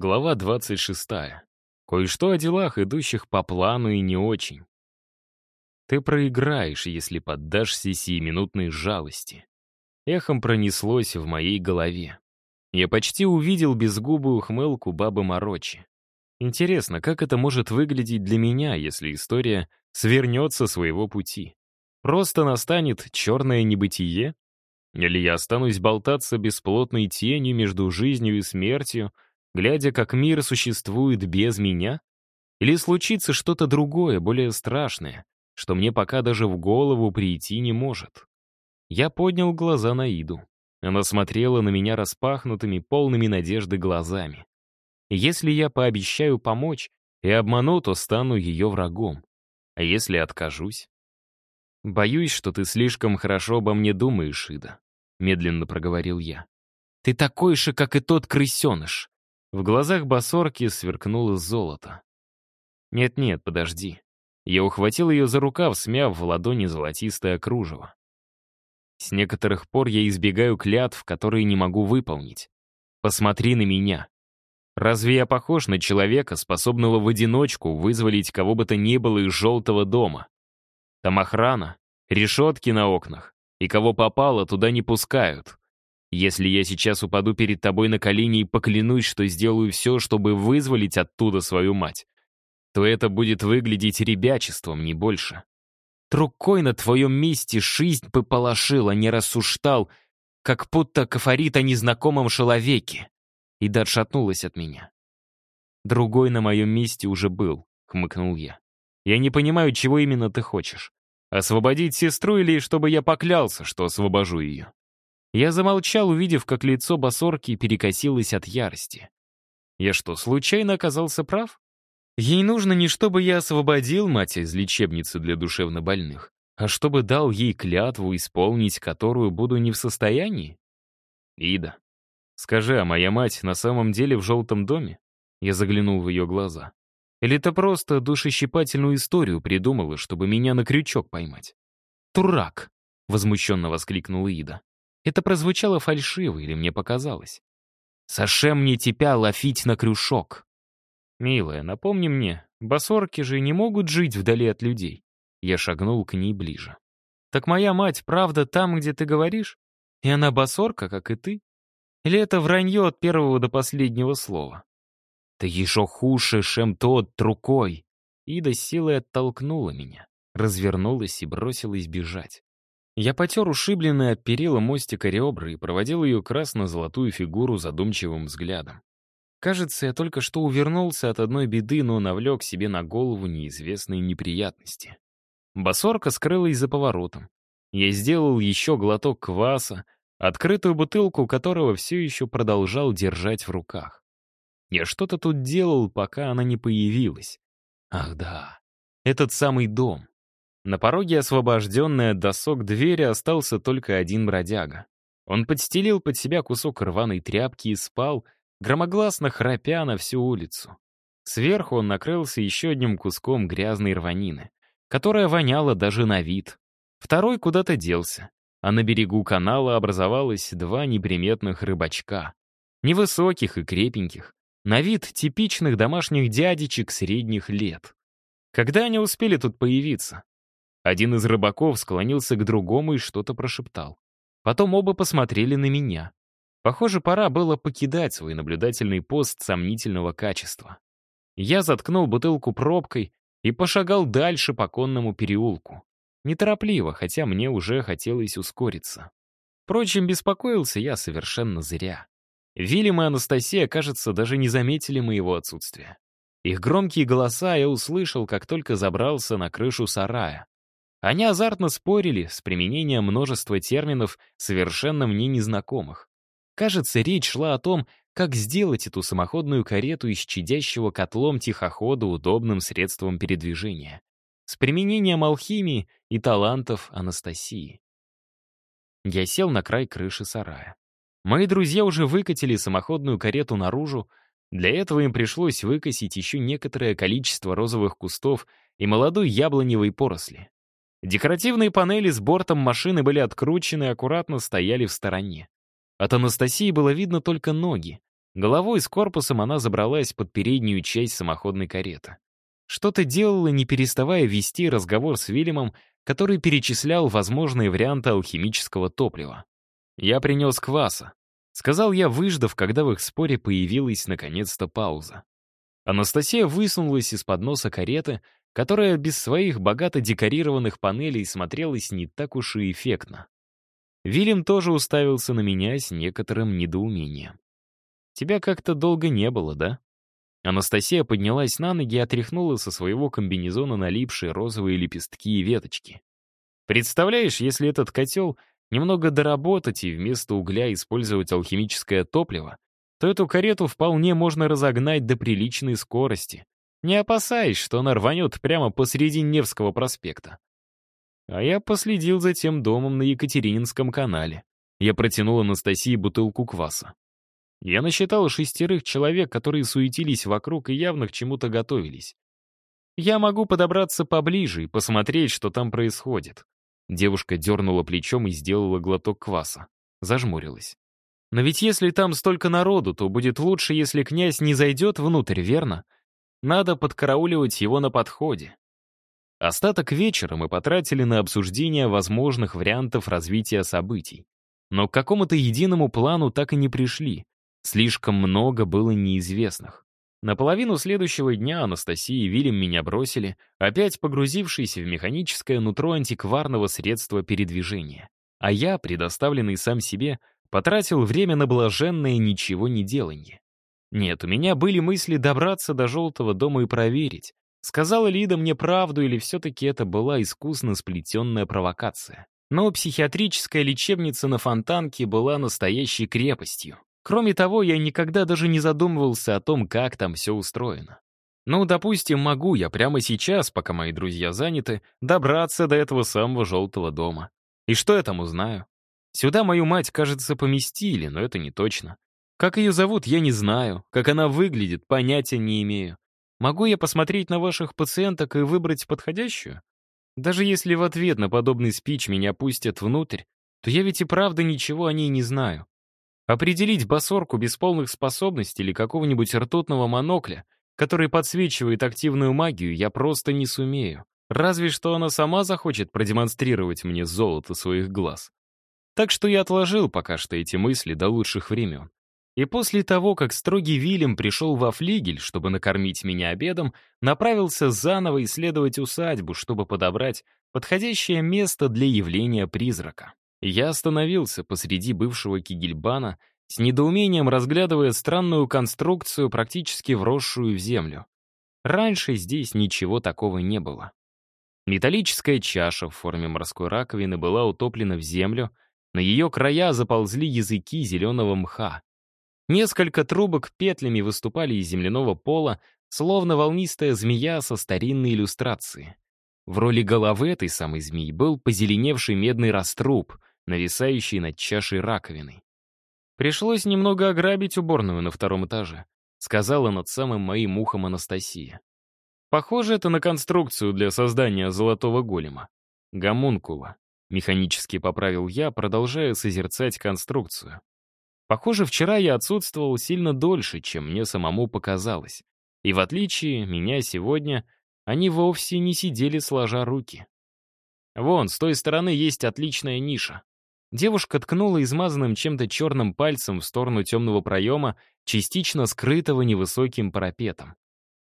Глава 26. Кое-что о делах, идущих по плану и не очень. Ты проиграешь, если поддашься сиюминутной жалости. Эхом пронеслось в моей голове. Я почти увидел безгубую ухмылку бабы Морочи. Интересно, как это может выглядеть для меня, если история свернется своего пути? Просто настанет черное небытие? Или я останусь болтаться бесплотной тенью между жизнью и смертью, глядя, как мир существует без меня? Или случится что-то другое, более страшное, что мне пока даже в голову прийти не может? Я поднял глаза на Иду. Она смотрела на меня распахнутыми, полными надежды глазами. Если я пообещаю помочь и обману, то стану ее врагом. А если откажусь? «Боюсь, что ты слишком хорошо обо мне думаешь, Ида», — медленно проговорил я. «Ты такой же, как и тот крысеныш. В глазах басорки сверкнуло золото. «Нет-нет, подожди». Я ухватил ее за рукав, смяв в ладони золотистое кружево. С некоторых пор я избегаю клятв, которые не могу выполнить. Посмотри на меня. Разве я похож на человека, способного в одиночку вызволить кого бы то ни было из желтого дома? Там охрана, решетки на окнах, и кого попало, туда не пускают. Если я сейчас упаду перед тобой на колени и поклянусь, что сделаю все, чтобы вызволить оттуда свою мать, то это будет выглядеть ребячеством, не больше. Трукой на твоем месте жизнь бы полошил, а не рассуждал, как будто кафорит о незнакомом человеке. И да отшатнулась от меня. Другой на моем месте уже был, хмыкнул я. Я не понимаю, чего именно ты хочешь. Освободить сестру или чтобы я поклялся, что освобожу ее? Я замолчал, увидев, как лицо басорки перекосилось от ярости. Я что, случайно оказался прав? Ей нужно не чтобы я освободил мать из лечебницы для душевнобольных, а чтобы дал ей клятву, исполнить которую буду не в состоянии? Ида, скажи, а моя мать на самом деле в желтом доме? Я заглянул в ее глаза. Или ты просто душещипательную историю придумала, чтобы меня на крючок поймать? «Турак!» — возмущенно воскликнула Ида. Это прозвучало фальшиво, или мне показалось. «Саше мне тебя ловить на крюшок!» «Милая, напомни мне, басорки же не могут жить вдали от людей». Я шагнул к ней ближе. «Так моя мать, правда, там, где ты говоришь? И она басорка, как и ты? Или это вранье от первого до последнего слова?» «Ты еще хуже, чем тот, рукой!» Ида силой оттолкнула меня, развернулась и бросилась бежать. Я потер ушибленные от перила мостика ребра и проводил ее красно-золотую фигуру задумчивым взглядом. Кажется, я только что увернулся от одной беды, но навлек себе на голову неизвестные неприятности. Басорка скрылась за поворотом. Я сделал еще глоток кваса, открытую бутылку которого все еще продолжал держать в руках. Я что-то тут делал, пока она не появилась. Ах да, этот самый дом. На пороге, освобожденной от досок двери, остался только один бродяга. Он подстелил под себя кусок рваной тряпки и спал, громогласно храпя на всю улицу. Сверху он накрылся еще одним куском грязной рванины, которая воняла даже на вид. Второй куда-то делся, а на берегу канала образовалось два неприметных рыбачка. Невысоких и крепеньких, на вид типичных домашних дядечек средних лет. Когда они успели тут появиться? Один из рыбаков склонился к другому и что-то прошептал. Потом оба посмотрели на меня. Похоже, пора было покидать свой наблюдательный пост сомнительного качества. Я заткнул бутылку пробкой и пошагал дальше по конному переулку. Неторопливо, хотя мне уже хотелось ускориться. Впрочем, беспокоился я совершенно зря. Вильям и Анастасия, кажется, даже не заметили моего отсутствия. Их громкие голоса я услышал, как только забрался на крышу сарая. Они азартно спорили с применением множества терминов, совершенно мне незнакомых. Кажется, речь шла о том, как сделать эту самоходную карету из чадящего котлом тихохода удобным средством передвижения. С применением алхимии и талантов Анастасии. Я сел на край крыши сарая. Мои друзья уже выкатили самоходную карету наружу. Для этого им пришлось выкосить еще некоторое количество розовых кустов и молодой яблоневой поросли. Декоративные панели с бортом машины были откручены и аккуратно стояли в стороне. От Анастасии было видно только ноги. Головой с корпусом она забралась под переднюю часть самоходной кареты. Что-то делала, не переставая вести разговор с Вильямом, который перечислял возможные варианты алхимического топлива. «Я принес кваса», — сказал я, выждав, когда в их споре появилась наконец-то пауза. Анастасия высунулась из-под носа кареты, которая без своих богато декорированных панелей смотрелась не так уж и эффектно. Вильям тоже уставился на меня с некоторым недоумением. «Тебя как-то долго не было, да?» Анастасия поднялась на ноги и отряхнула со своего комбинезона налипшие розовые лепестки и веточки. «Представляешь, если этот котел немного доработать и вместо угля использовать алхимическое топливо, то эту карету вполне можно разогнать до приличной скорости, не опасаясь, что она рванет прямо посреди Невского проспекта. А я последил за тем домом на Екатерининском канале. Я протянул Анастасии бутылку кваса. Я насчитал шестерых человек, которые суетились вокруг и явно к чему-то готовились. Я могу подобраться поближе и посмотреть, что там происходит. Девушка дернула плечом и сделала глоток кваса. Зажмурилась. Но ведь если там столько народу, то будет лучше, если князь не зайдет внутрь, верно? Надо подкарауливать его на подходе. Остаток вечера мы потратили на обсуждение возможных вариантов развития событий. Но к какому-то единому плану так и не пришли. Слишком много было неизвестных. На половину следующего дня Анастасия и Вильям меня бросили, опять погрузившись в механическое нутро антикварного средства передвижения. А я, предоставленный сам себе, потратил время на блаженное ничего не деланье. Нет, у меня были мысли добраться до желтого дома и проверить, сказала Лида мне правду или все-таки это была искусно сплетенная провокация. Но психиатрическая лечебница на Фонтанке была настоящей крепостью. Кроме того, я никогда даже не задумывался о том, как там все устроено. Ну, допустим, могу я прямо сейчас, пока мои друзья заняты, добраться до этого самого желтого дома. И что я там узнаю? Сюда мою мать, кажется, поместили, но это не точно. Как ее зовут, я не знаю. Как она выглядит, понятия не имею. Могу я посмотреть на ваших пациенток и выбрать подходящую? Даже если в ответ на подобный спич меня пустят внутрь, то я ведь и правда ничего о ней не знаю. Определить басорку без полных способностей или какого-нибудь ртутного монокля, который подсвечивает активную магию, я просто не сумею. Разве что она сама захочет продемонстрировать мне золото своих глаз. Так что я отложил пока что эти мысли до лучших времен. И после того, как строгий Вильям пришел во флигель, чтобы накормить меня обедом, направился заново исследовать усадьбу, чтобы подобрать подходящее место для явления призрака. Я остановился посреди бывшего кигельбана, с недоумением разглядывая странную конструкцию, практически вросшую в землю. Раньше здесь ничего такого не было. Металлическая чаша в форме морской раковины была утоплена в землю, на ее края заползли языки зеленого мха. Несколько трубок петлями выступали из земляного пола, словно волнистая змея со старинной иллюстрации. В роли головы этой самой змеи был позеленевший медный раструб, нависающий над чашей раковины. «Пришлось немного ограбить уборную на втором этаже», сказала над самым моим ухом Анастасия. «Похоже это на конструкцию для создания золотого голема. Гомункула», механически поправил я, продолжая созерцать конструкцию. Похоже, вчера я отсутствовал сильно дольше, чем мне самому показалось. И в отличие меня сегодня, они вовсе не сидели сложа руки. Вон, с той стороны есть отличная ниша. Девушка ткнула измазанным чем-то черным пальцем в сторону темного проема, частично скрытого невысоким парапетом.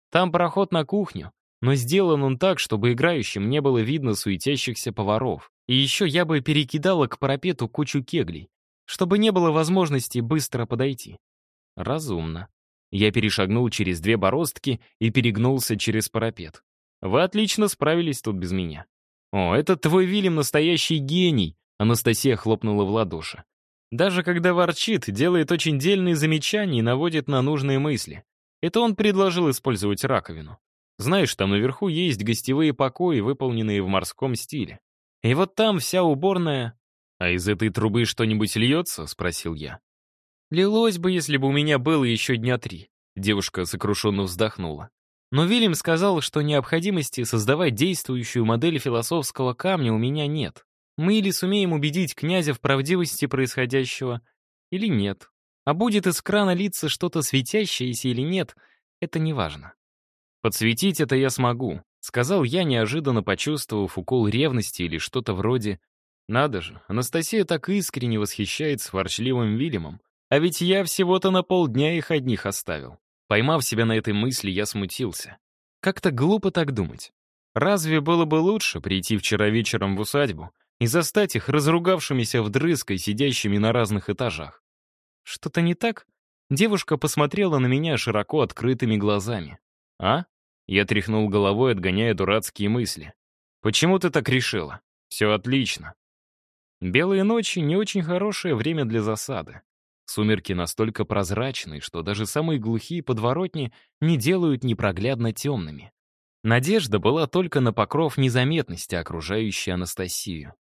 Там проход на кухню, но сделан он так, чтобы играющим не было видно суетящихся поваров. И еще я бы перекидала к парапету кучу кеглей чтобы не было возможности быстро подойти. Разумно. Я перешагнул через две бороздки и перегнулся через парапет. Вы отлично справились тут без меня. О, это твой Вильям настоящий гений, Анастасия хлопнула в ладоши. Даже когда ворчит, делает очень дельные замечания и наводит на нужные мысли. Это он предложил использовать раковину. Знаешь, там наверху есть гостевые покои, выполненные в морском стиле. И вот там вся уборная «А из этой трубы что-нибудь льется?» — спросил я. «Лилось бы, если бы у меня было еще дня три», — девушка сокрушенно вздохнула. «Но Вильям сказал, что необходимости создавать действующую модель философского камня у меня нет. Мы или сумеем убедить князя в правдивости происходящего, или нет. А будет из крана литься что-то светящееся или нет, это не важно. «Подсветить это я смогу», — сказал я, неожиданно почувствовав укол ревности или что-то вроде «Надо же, Анастасия так искренне восхищается ворчливым Вильямом, а ведь я всего-то на полдня их одних оставил». Поймав себя на этой мысли, я смутился. Как-то глупо так думать. Разве было бы лучше прийти вчера вечером в усадьбу и застать их разругавшимися вдрызг и сидящими на разных этажах? Что-то не так? Девушка посмотрела на меня широко открытыми глазами. «А?» Я тряхнул головой, отгоняя дурацкие мысли. «Почему ты так решила? Все отлично». Белые ночи — не очень хорошее время для засады. Сумерки настолько прозрачны, что даже самые глухие подворотни не делают непроглядно темными. Надежда была только на покров незаметности, окружающей Анастасию.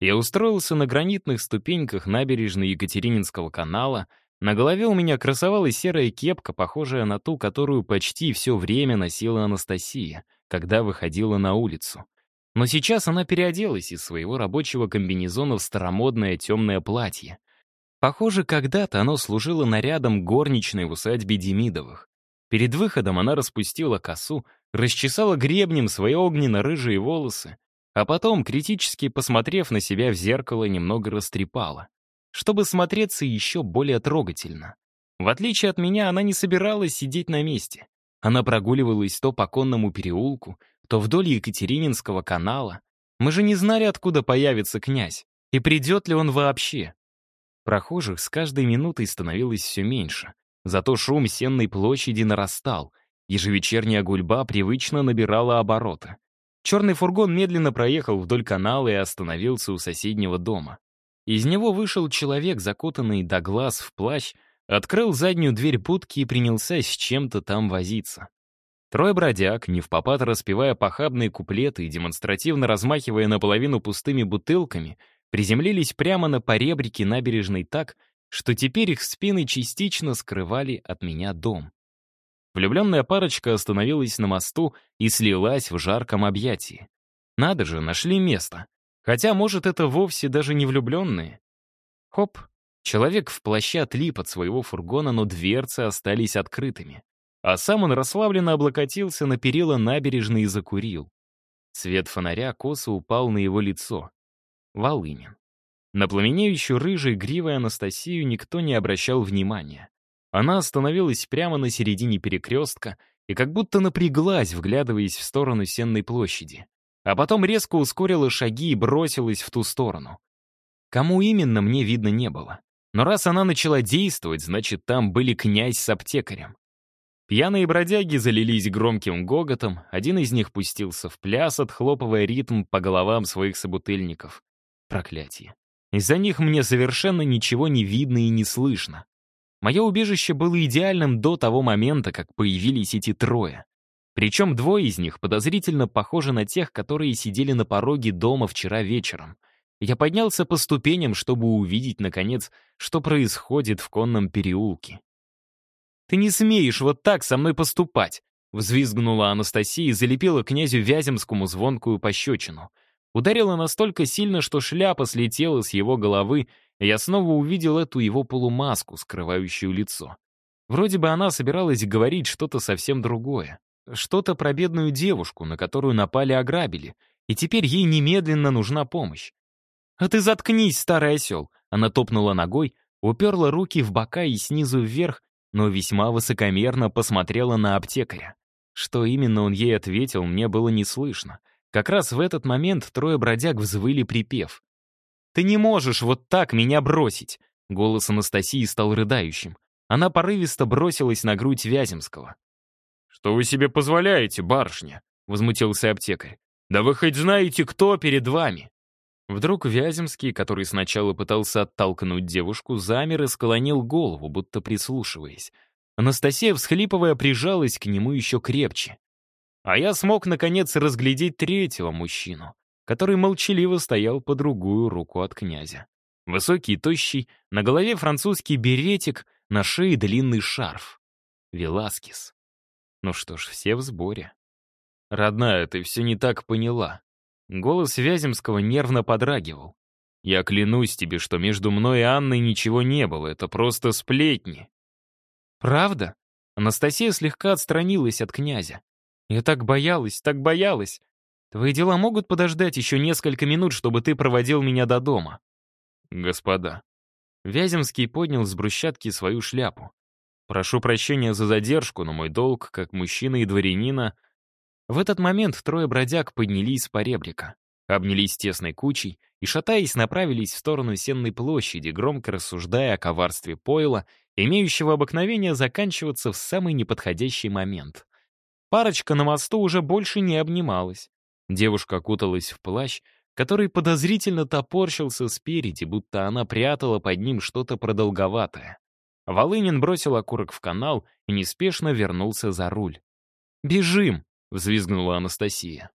Я устроился на гранитных ступеньках набережной Екатерининского канала, на голове у меня красовалась серая кепка, похожая на ту, которую почти все время носила Анастасия, когда выходила на улицу. Но сейчас она переоделась из своего рабочего комбинезона в старомодное темное платье. Похоже, когда-то оно служило нарядом горничной в усадьбе Демидовых. Перед выходом она распустила косу, расчесала гребнем свои огненно-рыжие волосы, а потом, критически посмотрев на себя в зеркало, немного растрепала чтобы смотреться еще более трогательно. В отличие от меня, она не собиралась сидеть на месте. Она прогуливалась то по конному переулку, то вдоль Екатерининского канала. Мы же не знали, откуда появится князь, и придет ли он вообще. Прохожих с каждой минутой становилось все меньше. Зато шум Сенной площади нарастал. Ежевечерняя гульба привычно набирала обороты. Черный фургон медленно проехал вдоль канала и остановился у соседнего дома. Из него вышел человек, закутанный до глаз в плащ, открыл заднюю дверь будки и принялся с чем-то там возиться. Трое бродяг, не в попад распевая похабные куплеты и демонстративно размахивая наполовину пустыми бутылками, приземлились прямо на поребрике набережной так, что теперь их спины частично скрывали от меня дом. Влюбленная парочка остановилась на мосту и слилась в жарком объятии. Надо же, нашли место. Хотя, может, это вовсе даже не влюбленные. Хоп, человек в плаще отлип от своего фургона, но дверцы остались открытыми. А сам он расслабленно облокотился на перила набережной и закурил. Свет фонаря косо упал на его лицо. Волынин. На пламенеющую рыжей гривой Анастасию никто не обращал внимания. Она остановилась прямо на середине перекрестка и как будто напряглась, вглядываясь в сторону Сенной площади а потом резко ускорила шаги и бросилась в ту сторону. Кому именно, мне видно не было. Но раз она начала действовать, значит, там были князь с аптекарем. Пьяные бродяги залились громким гоготом, один из них пустился в пляс, отхлопывая ритм по головам своих собутыльников. Проклятие. Из-за них мне совершенно ничего не видно и не слышно. Мое убежище было идеальным до того момента, как появились эти трое. Причем двое из них подозрительно похожи на тех, которые сидели на пороге дома вчера вечером. Я поднялся по ступеням, чтобы увидеть, наконец, что происходит в конном переулке. «Ты не смеешь вот так со мной поступать!» Взвизгнула Анастасия и залепила князю Вяземскому звонкую пощечину. Ударила настолько сильно, что шляпа слетела с его головы, и я снова увидел эту его полумаску, скрывающую лицо. Вроде бы она собиралась говорить что-то совсем другое. Что-то про бедную девушку, на которую напали ограбили, и теперь ей немедленно нужна помощь. «А ты заткнись, старый осел!» Она топнула ногой, уперла руки в бока и снизу вверх, но весьма высокомерно посмотрела на аптекаря. Что именно он ей ответил, мне было не слышно. Как раз в этот момент трое бродяг взвыли припев. «Ты не можешь вот так меня бросить!» Голос Анастасии стал рыдающим. Она порывисто бросилась на грудь Вяземского. «Что вы себе позволяете, барышня?» — возмутился аптекарь. «Да вы хоть знаете, кто перед вами?» Вдруг Вяземский, который сначала пытался оттолкнуть девушку, замер и склонил голову, будто прислушиваясь. Анастасия, всхлипывая, прижалась к нему еще крепче. А я смог, наконец, разглядеть третьего мужчину, который молчаливо стоял по другую руку от князя. Высокий и тощий, на голове французский беретик, на шее длинный шарф. Веласкес. Ну что ж, все в сборе. «Родная, ты все не так поняла». Голос Вяземского нервно подрагивал. Я клянусь тебе, что между мной и Анной ничего не было, это просто сплетни». «Правда?» Анастасия слегка отстранилась от князя. «Я так боялась, так боялась. Твои дела могут подождать еще несколько минут, чтобы ты проводил меня до дома?» «Господа». Вяземский поднял с брусчатки свою шляпу. «Прошу прощения за задержку, но мой долг, как мужчина и дворянина...» В этот момент трое бродяг поднялись с поребрика, обнялись тесной кучей и, шатаясь, направились в сторону Сенной площади, громко рассуждая о коварстве пойла, имеющего обыкновение заканчиваться в самый неподходящий момент. Парочка на мосту уже больше не обнималась. Девушка окуталась в плащ, который подозрительно топорщился спереди, будто она прятала под ним что-то продолговатое. Волынин бросил окурок в канал и неспешно вернулся за руль. «Бежим!» — взвизгнула Анастасия.